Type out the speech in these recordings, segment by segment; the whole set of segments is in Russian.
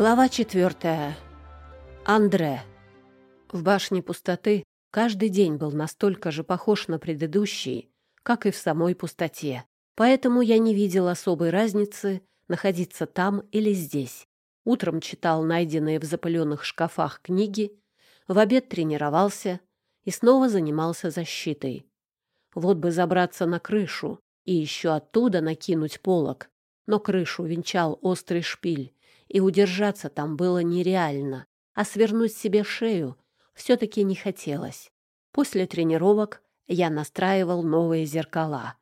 Глава четвертая. Андре. В башне пустоты каждый день был настолько же похож на предыдущий, как и в самой пустоте. Поэтому я не видел особой разницы находиться там или здесь. Утром читал найденные в запыленных шкафах книги, в обед тренировался и снова занимался защитой. Вот бы забраться на крышу и еще оттуда накинуть полог, но крышу венчал острый шпиль, и удержаться там было нереально, а свернуть себе шею все-таки не хотелось. После тренировок я настраивал новые зеркала.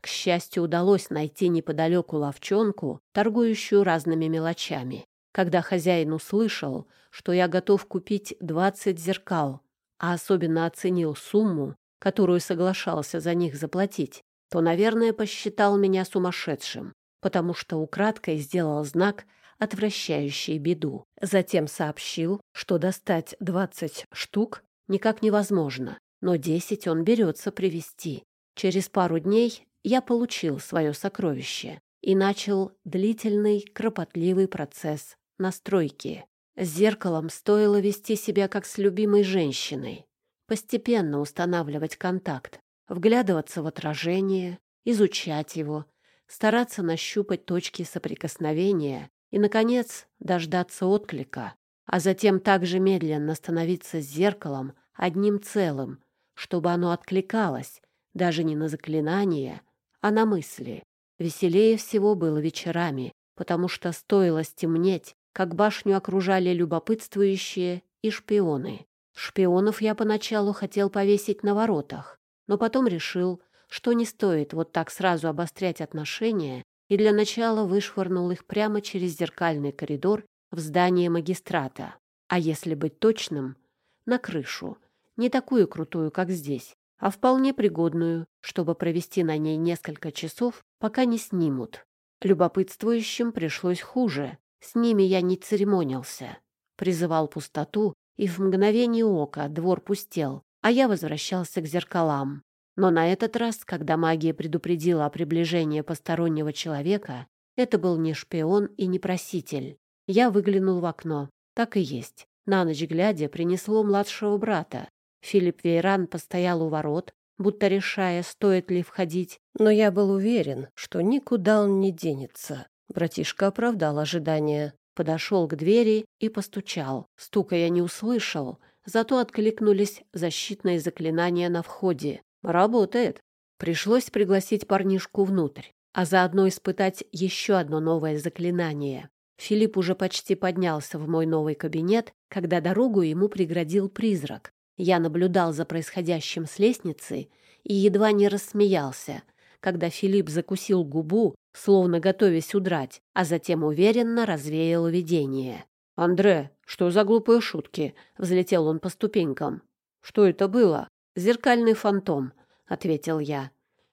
К счастью, удалось найти неподалеку ловчонку, торгующую разными мелочами. Когда хозяин услышал, что я готов купить 20 зеркал, а особенно оценил сумму, которую соглашался за них заплатить, то, наверное, посчитал меня сумасшедшим, потому что украдкой сделал знак отвращающий беду. Затем сообщил, что достать двадцать штук никак невозможно, но десять он берется привезти. Через пару дней я получил свое сокровище и начал длительный, кропотливый процесс настройки. С зеркалом стоило вести себя как с любимой женщиной, постепенно устанавливать контакт, вглядываться в отражение, изучать его, стараться нащупать точки соприкосновения и, наконец, дождаться отклика, а затем также медленно становиться с зеркалом одним целым, чтобы оно откликалось даже не на заклинания, а на мысли. Веселее всего было вечерами, потому что стоило стемнеть, как башню окружали любопытствующие и шпионы. Шпионов я поначалу хотел повесить на воротах, но потом решил, что не стоит вот так сразу обострять отношения и для начала вышвырнул их прямо через зеркальный коридор в здание магистрата. А если быть точным, на крышу, не такую крутую, как здесь, а вполне пригодную, чтобы провести на ней несколько часов, пока не снимут. Любопытствующим пришлось хуже. С ними я не церемонился. Призывал пустоту, и в мгновение ока двор пустел, а я возвращался к зеркалам. Но на этот раз, когда магия предупредила о приближении постороннего человека, это был не шпион и не проситель. Я выглянул в окно. Так и есть. На ночь глядя принесло младшего брата. Филипп Вейран постоял у ворот, будто решая, стоит ли входить, но я был уверен, что никуда он не денется. Братишка оправдал ожидания, подошел к двери и постучал. Стука я не услышал, зато откликнулись защитные заклинания на входе. Работает. Пришлось пригласить парнишку внутрь, а заодно испытать еще одно новое заклинание. Филипп уже почти поднялся в мой новый кабинет, когда дорогу ему преградил призрак. Я наблюдал за происходящим с лестницы и едва не рассмеялся, когда Филипп закусил губу, словно готовясь удрать, а затем уверенно развеял видение. «Андре, что за глупые шутки?» — взлетел он по ступенькам. «Что это было?» «Зеркальный фантом», — ответил я.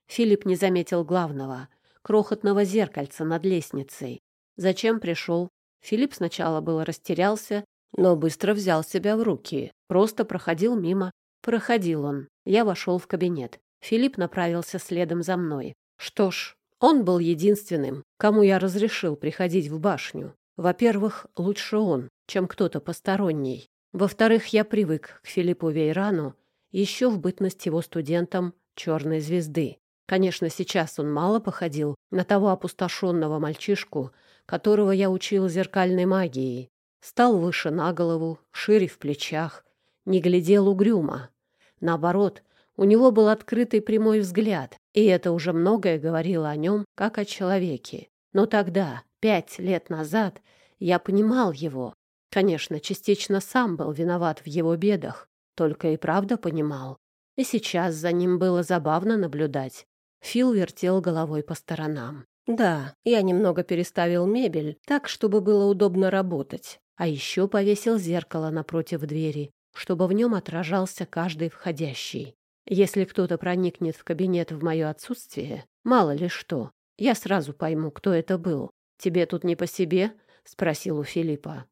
Филипп не заметил главного — крохотного зеркальца над лестницей. Зачем пришел? Филипп сначала было растерялся, но быстро взял себя в руки. Просто проходил мимо. Проходил он. Я вошел в кабинет. Филипп направился следом за мной. Что ж, он был единственным, кому я разрешил приходить в башню. Во-первых, лучше он, чем кто-то посторонний. Во-вторых, я привык к Филиппу Вейрану еще в бытность его студентом «Черной звезды». Конечно, сейчас он мало походил на того опустошенного мальчишку, которого я учил зеркальной магией. Стал выше на голову, шире в плечах, не глядел угрюмо. Наоборот, у него был открытый прямой взгляд, и это уже многое говорило о нем, как о человеке. Но тогда, пять лет назад, я понимал его. Конечно, частично сам был виноват в его бедах, только и правда понимал. И сейчас за ним было забавно наблюдать. Фил вертел головой по сторонам. Да, я немного переставил мебель так, чтобы было удобно работать. А еще повесил зеркало напротив двери, чтобы в нем отражался каждый входящий. Если кто-то проникнет в кабинет в мое отсутствие, мало ли что, я сразу пойму, кто это был. «Тебе тут не по себе?» — спросил у Филиппа.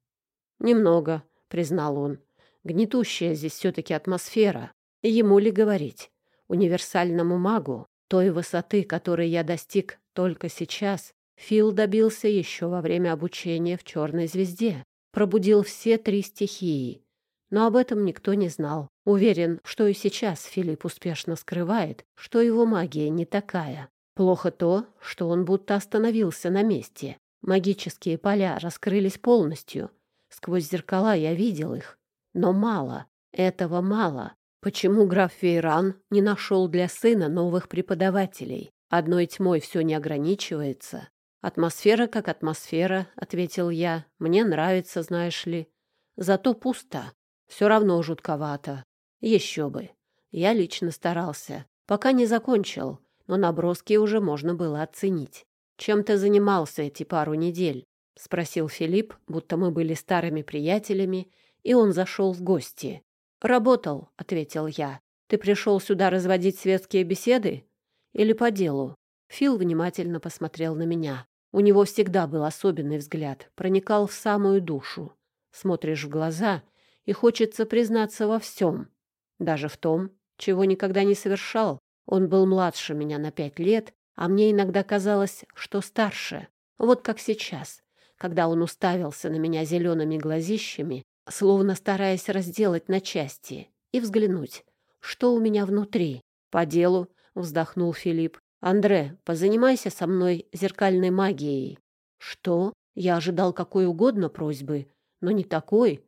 «Немного», — признал он. Гнетущая здесь все-таки атмосфера. Ему ли говорить? Универсальному магу той высоты, которой я достиг только сейчас, Фил добился еще во время обучения в «Черной звезде». Пробудил все три стихии. Но об этом никто не знал. Уверен, что и сейчас Филипп успешно скрывает, что его магия не такая. Плохо то, что он будто остановился на месте. Магические поля раскрылись полностью. Сквозь зеркала я видел их. Но мало. Этого мало. Почему граф Фейран не нашел для сына новых преподавателей? Одной тьмой все не ограничивается. Атмосфера как атмосфера, — ответил я. Мне нравится, знаешь ли. Зато пусто. Все равно жутковато. Еще бы. Я лично старался. Пока не закончил, но наброски уже можно было оценить. «Чем ты занимался эти пару недель?» — спросил Филипп, будто мы были старыми приятелями, и он зашел в гости. «Работал», — ответил я. «Ты пришел сюда разводить светские беседы? Или по делу?» Фил внимательно посмотрел на меня. У него всегда был особенный взгляд, проникал в самую душу. Смотришь в глаза, и хочется признаться во всем. Даже в том, чего никогда не совершал. Он был младше меня на пять лет а мне иногда казалось, что старше. Вот как сейчас, когда он уставился на меня зелеными глазищами, словно стараясь разделать на части, и взглянуть, что у меня внутри. «По делу», — вздохнул Филипп. «Андре, позанимайся со мной зеркальной магией». «Что?» Я ожидал какой угодно просьбы, но не такой.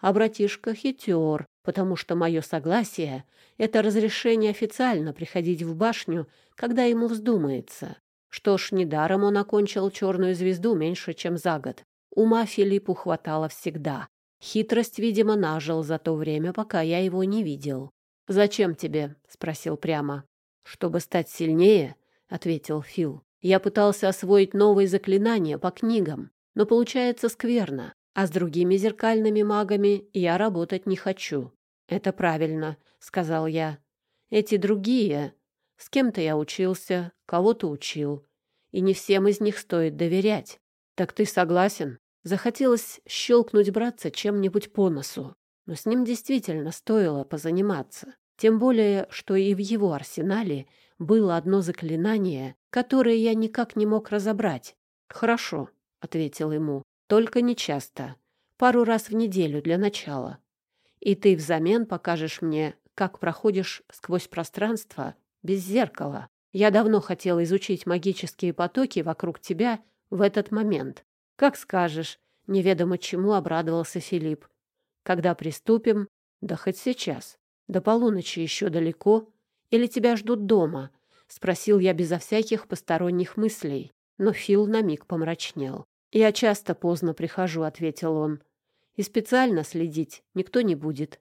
А братишка хитер, потому что мое согласие — это разрешение официально приходить в башню, когда ему вздумается. Что ж, недаром он окончил черную звезду меньше, чем за год. Ума Филиппу хватало всегда. Хитрость, видимо, нажил за то время, пока я его не видел. «Зачем тебе?» — спросил прямо. «Чтобы стать сильнее», — ответил Фил. «Я пытался освоить новые заклинания по книгам, но получается скверно а с другими зеркальными магами я работать не хочу. Это правильно, сказал я. Эти другие, с кем-то я учился, кого-то учил, и не всем из них стоит доверять. Так ты согласен? Захотелось щелкнуть братца чем-нибудь по носу, но с ним действительно стоило позаниматься. Тем более, что и в его арсенале было одно заклинание, которое я никак не мог разобрать. «Хорошо», — ответил ему. Только не часто. Пару раз в неделю для начала. И ты взамен покажешь мне, как проходишь сквозь пространство без зеркала. Я давно хотел изучить магические потоки вокруг тебя в этот момент. Как скажешь, неведомо чему обрадовался Филипп. Когда приступим? Да хоть сейчас. До полуночи еще далеко. Или тебя ждут дома? Спросил я безо всяких посторонних мыслей. Но Фил на миг помрачнел. «Я часто поздно прихожу», — ответил он. «И специально следить никто не будет.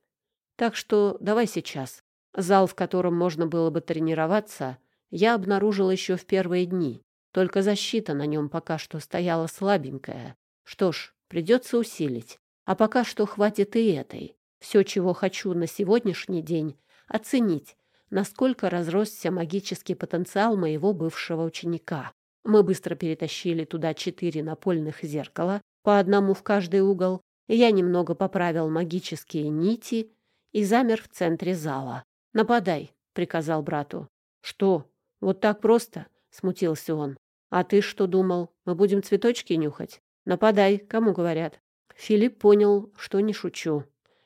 Так что давай сейчас». Зал, в котором можно было бы тренироваться, я обнаружил еще в первые дни. Только защита на нем пока что стояла слабенькая. Что ж, придется усилить. А пока что хватит и этой. Все, чего хочу на сегодняшний день, оценить, насколько разросся магический потенциал моего бывшего ученика. Мы быстро перетащили туда четыре напольных зеркала, по одному в каждый угол. Я немного поправил магические нити и замер в центре зала. «Нападай», — приказал брату. «Что? Вот так просто?» — смутился он. «А ты что думал? Мы будем цветочки нюхать? Нападай, кому говорят?» Филипп понял, что не шучу.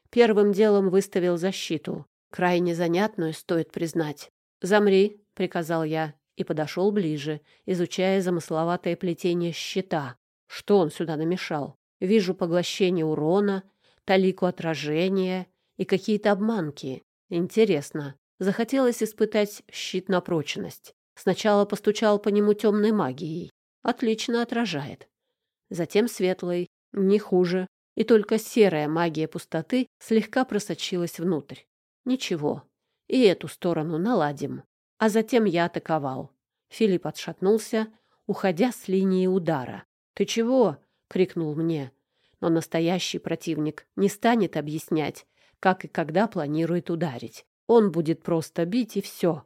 Первым делом выставил защиту. Крайне занятную, стоит признать. «Замри», — приказал я, и подошел ближе, изучая замысловатое плетение щита. Что он сюда намешал? Вижу поглощение урона, талику отражения и какие-то обманки. Интересно. Захотелось испытать щит на прочность. Сначала постучал по нему темной магией. Отлично отражает. Затем светлой. Не хуже. И только серая магия пустоты слегка просочилась внутрь. Ничего. И эту сторону наладим а затем я атаковал. Филипп отшатнулся, уходя с линии удара. «Ты чего?» — крикнул мне. Но настоящий противник не станет объяснять, как и когда планирует ударить. Он будет просто бить, и все.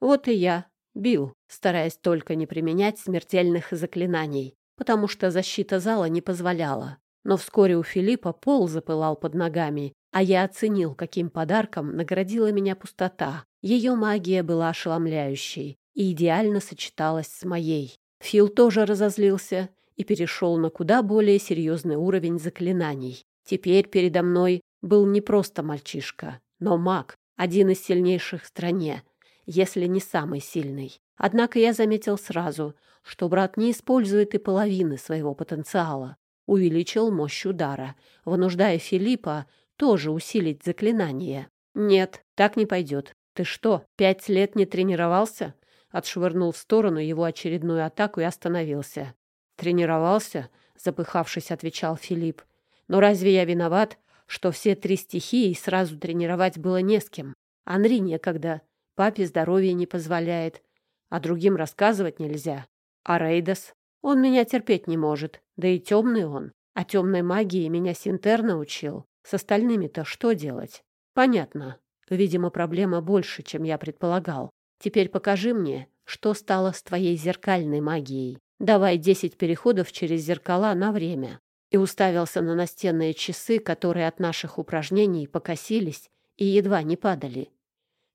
Вот и я бил, стараясь только не применять смертельных заклинаний, потому что защита зала не позволяла. Но вскоре у Филиппа пол запылал под ногами, а я оценил, каким подарком наградила меня пустота. Ее магия была ошеломляющей и идеально сочеталась с моей. Фил тоже разозлился и перешел на куда более серьезный уровень заклинаний. Теперь передо мной был не просто мальчишка, но маг, один из сильнейших в стране, если не самый сильный. Однако я заметил сразу, что брат не использует и половины своего потенциала. Увеличил мощь удара, вынуждая Филиппа тоже усилить заклинание. «Нет, так не пойдет. Ты что, пять лет не тренировался?» Отшвырнул в сторону его очередную атаку и остановился. «Тренировался?» — запыхавшись, отвечал Филипп. «Но разве я виноват, что все три стихии сразу тренировать было не с кем? Анри некогда, папе здоровье не позволяет, а другим рассказывать нельзя. А Рейдас? Он меня терпеть не может, да и темный он. А темной магии меня Синтер научил. С остальными-то что делать? Понятно. Видимо, проблема больше, чем я предполагал. Теперь покажи мне, что стало с твоей зеркальной магией. Давай десять переходов через зеркала на время. И уставился на настенные часы, которые от наших упражнений покосились и едва не падали.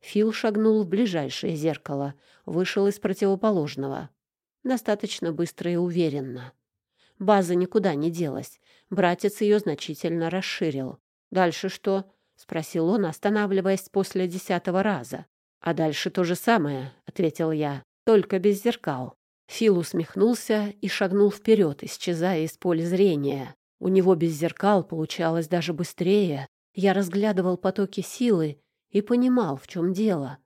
Фил шагнул в ближайшее зеркало, вышел из противоположного. Достаточно быстро и уверенно. База никуда не делась. Братец ее значительно расширил. «Дальше что?» — спросил он, останавливаясь после десятого раза. «А дальше то же самое», — ответил я, — «только без зеркал». Фил усмехнулся и шагнул вперед, исчезая из поля зрения. У него без зеркал получалось даже быстрее. Я разглядывал потоки силы и понимал, в чем дело.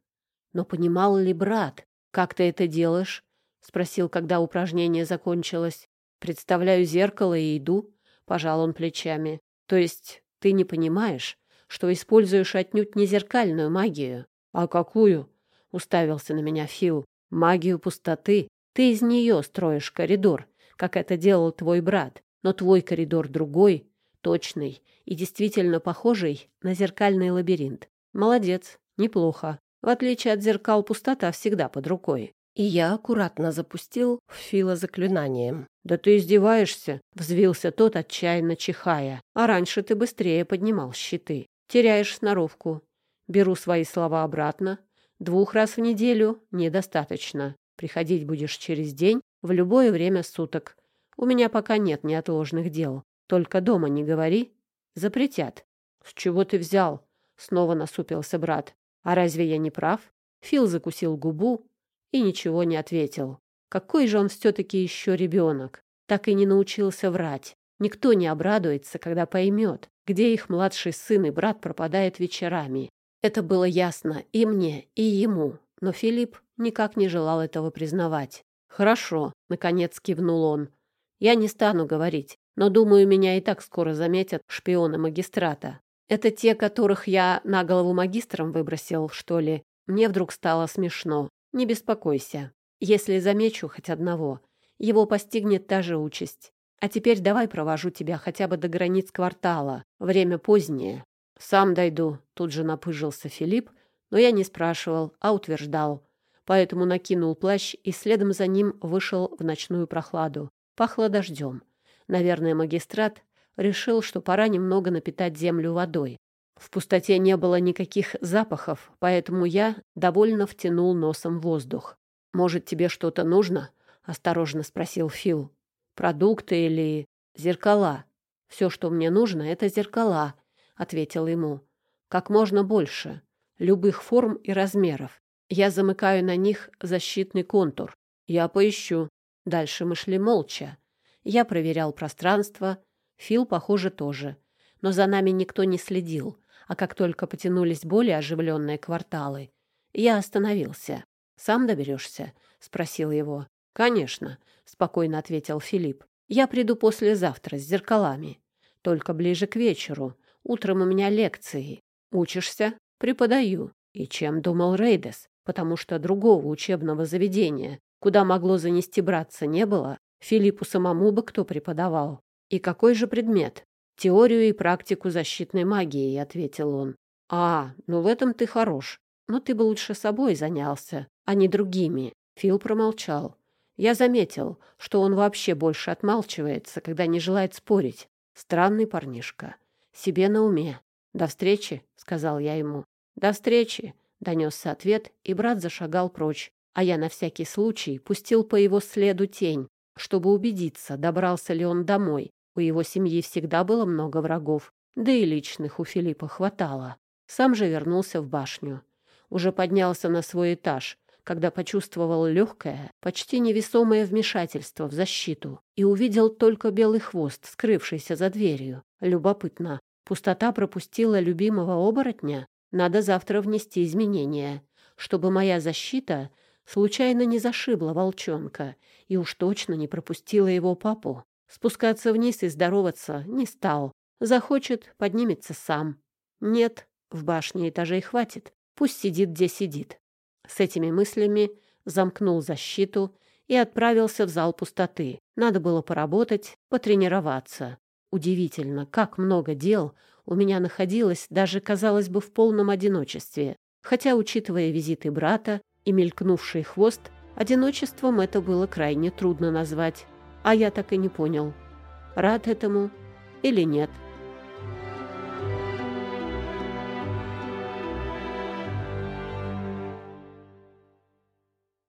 Но понимал ли брат? «Как ты это делаешь?» — спросил, когда упражнение закончилось. «Представляю зеркало и иду», — пожал он плечами. «То есть ты не понимаешь, что используешь отнюдь не зеркальную магию. А какую? Уставился на меня Фил. Магию пустоты. Ты из нее строишь коридор, как это делал твой брат. Но твой коридор другой, точный и действительно похожий на зеркальный лабиринт. Молодец, неплохо. В отличие от зеркал, пустота всегда под рукой. И я аккуратно запустил в Фила заклинанием. «Да ты издеваешься!» — взвился тот, отчаянно чихая. «А раньше ты быстрее поднимал щиты. Теряешь сноровку. Беру свои слова обратно. Двух раз в неделю недостаточно. Приходить будешь через день, в любое время суток. У меня пока нет неотложных дел. Только дома не говори. Запретят». «С чего ты взял?» — снова насупился брат. «А разве я не прав?» Фил закусил губу и ничего не ответил. Какой же он все-таки еще ребенок? Так и не научился врать. Никто не обрадуется, когда поймет, где их младший сын и брат пропадает вечерами. Это было ясно и мне, и ему, но Филипп никак не желал этого признавать. «Хорошо», — наконец кивнул он. «Я не стану говорить, но, думаю, меня и так скоро заметят шпионы магистрата. Это те, которых я на голову магистром выбросил, что ли?» Мне вдруг стало смешно. «Не беспокойся. Если замечу хоть одного, его постигнет та же участь. А теперь давай провожу тебя хотя бы до границ квартала. Время позднее. Сам дойду, тут же напыжился Филипп, но я не спрашивал, а утверждал. Поэтому накинул плащ и следом за ним вышел в ночную прохладу. Пахло дождем. Наверное, магистрат решил, что пора немного напитать землю водой. В пустоте не было никаких запахов, поэтому я довольно втянул носом воздух. «Может, тебе что-то нужно?» — осторожно спросил Фил. «Продукты или зеркала?» «Все, что мне нужно, — это зеркала», — ответил ему. «Как можно больше, любых форм и размеров. Я замыкаю на них защитный контур. Я поищу». Дальше мы шли молча. Я проверял пространство, Фил, похоже, тоже. Но за нами никто не следил, а как только потянулись более оживленные кварталы, я остановился. «Сам доберешься?» — спросил его. «Конечно», — спокойно ответил Филипп. «Я приду послезавтра с зеркалами. Только ближе к вечеру. Утром у меня лекции. Учишься? Преподаю. И чем думал Рейдес? Потому что другого учебного заведения, куда могло занести браться, не было. Филиппу самому бы кто преподавал. И какой же предмет? Теорию и практику защитной магии, ответил он. А, ну в этом ты хорош. Но ты бы лучше собой занялся, а не другими. Фил промолчал. Я заметил, что он вообще больше отмалчивается, когда не желает спорить. Странный парнишка. Себе на уме. «До встречи», — сказал я ему. «До встречи», — донесся ответ, и брат зашагал прочь. а я на всякий случай пустил по его следу тень, чтобы убедиться, добрался ли он домой. У его семьи всегда было много врагов, да и личных у Филиппа хватало. Сам же вернулся в башню. Уже поднялся на свой этаж, когда почувствовал легкое, почти невесомое вмешательство в защиту и увидел только белый хвост, скрывшийся за дверью. Любопытно. Пустота пропустила любимого оборотня? Надо завтра внести изменения, чтобы моя защита случайно не зашибла волчонка и уж точно не пропустила его папу. Спускаться вниз и здороваться не стал. Захочет, поднимется сам. Нет, в башне этажей хватит. Пусть сидит, где сидит. С этими мыслями замкнул защиту и отправился в зал пустоты. Надо было поработать, потренироваться. Удивительно, как много дел у меня находилось, даже, казалось бы, в полном одиночестве. Хотя, учитывая визиты брата и мелькнувший хвост, одиночеством это было крайне трудно назвать. А я так и не понял, рад этому или нет. —